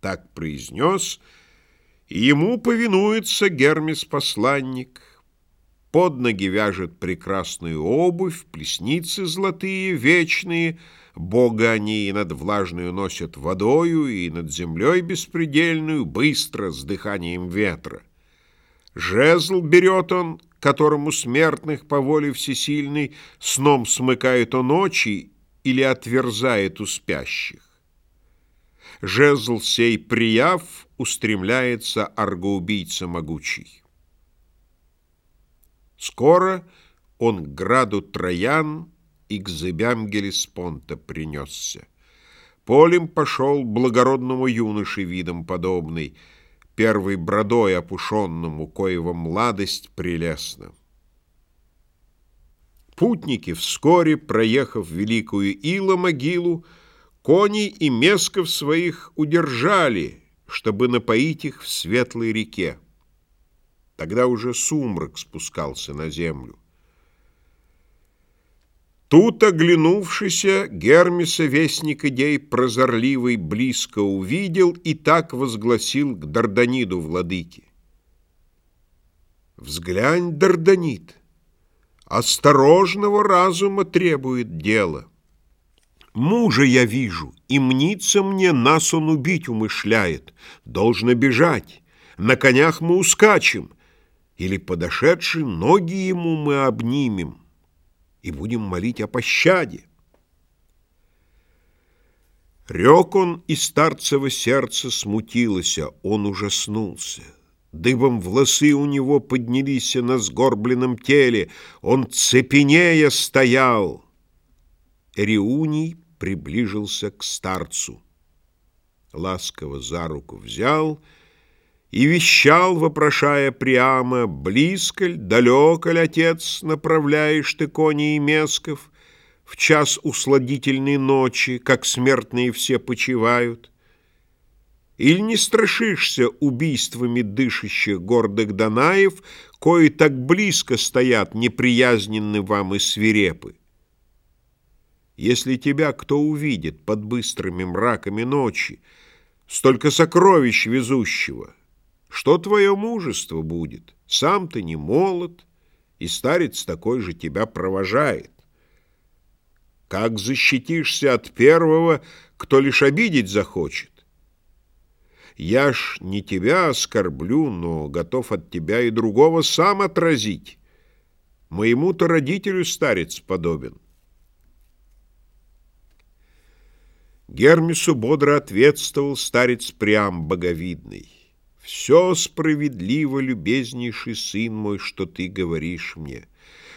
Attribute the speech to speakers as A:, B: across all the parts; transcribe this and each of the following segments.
A: Так произнес, и ему повинуется Гермес-посланник. Под ноги вяжет прекрасную обувь, плесницы золотые, вечные, Бога они и над влажную носят водою, и над землей беспредельную, быстро, с дыханием ветра. Жезл берет он, которому смертных по воле всесильной сном смыкает он очи или отверзает у спящих. Жезл сей прияв, устремляется аргоубийца могучий. Скоро он к граду Троян и к зыбям Гелеспонта принесся. Полем пошел благородному юноше видом подобный, первой бродой опушенному, коего младость прелестна. Путники, вскоре, проехав великую Ила-могилу, коней и месков своих удержали, чтобы напоить их в светлой реке. Тогда уже сумрак спускался на землю. Тут, оглянувшийся, Гермеса вестник идей прозорливый близко увидел и так возгласил к Дарданиду владыке. «Взглянь, Дарданид, осторожного разума требует дело. Мужа я вижу, и мнится мне, нас он убить умышляет. Должно бежать, на конях мы ускачем, или подошедший ноги ему мы обнимем» и будем молить о пощаде. Рек он, и старцево сердце смутилось, он ужаснулся. Дыбом волосы у него поднялись на сгорбленном теле, он цепенея стоял. Эриуний приближился к старцу. Ласково за руку взял — и вещал, вопрошая прямо, близко ль, далеко ли, отец, направляешь ты коней и месков в час усладительной ночи, как смертные все почивают? Или не страшишься убийствами дышащих гордых Данаев, кои так близко стоят, неприязненны вам и свирепы? Если тебя кто увидит под быстрыми мраками ночи, столько сокровищ везущего — что твое мужество будет? Сам ты не молод, и старец такой же тебя провожает. Как защитишься от первого, кто лишь обидеть захочет? Я ж не тебя оскорблю, но готов от тебя и другого сам отразить. Моему-то родителю старец подобен. Гермесу бодро ответствовал старец прям боговидный. Все справедливо, любезнейший сын мой, что ты говоришь мне.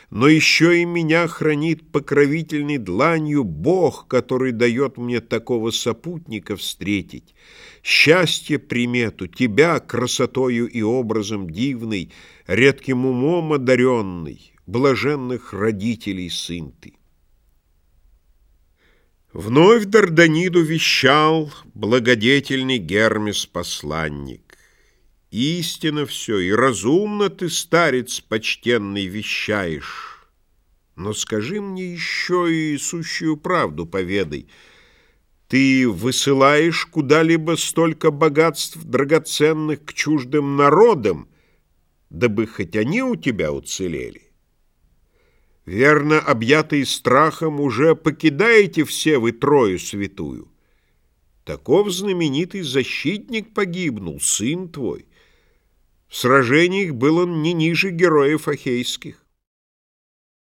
A: Но еще и меня хранит покровительной дланью Бог, который дает мне такого сопутника встретить. Счастье примету, тебя красотою и образом дивный, редким умом одаренный, блаженных родителей сын ты. Вновь Дарданиду вещал благодетельный Гермес-посланник. Истинно все, и разумно ты, старец почтенный, вещаешь. Но скажи мне еще и сущую правду поведай. Ты высылаешь куда-либо столько богатств драгоценных к чуждым народам, дабы хоть они у тебя уцелели. Верно, объятый страхом, уже покидаете все вы трою святую. Таков знаменитый защитник погибнул, сын твой. В сражениях был он не ниже героев ахейских.